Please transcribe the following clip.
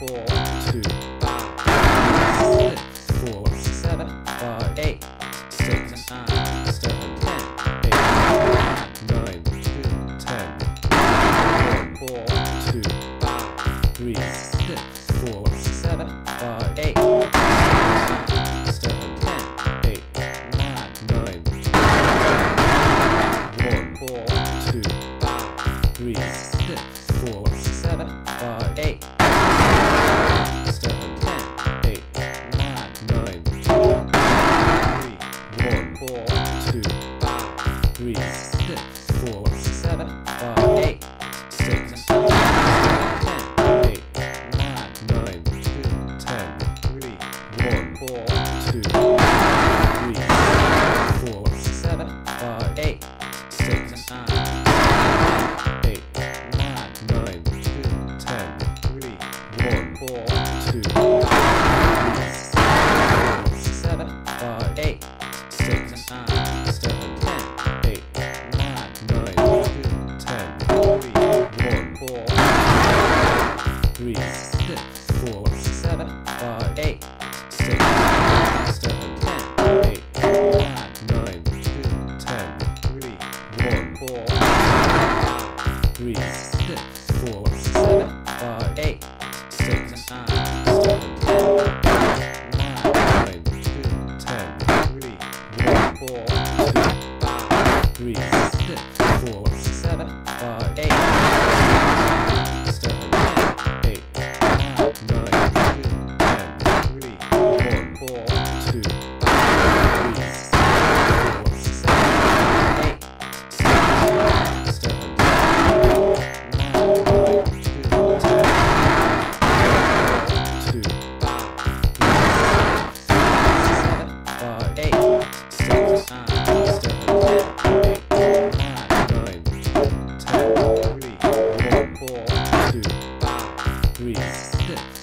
one, five, three, six.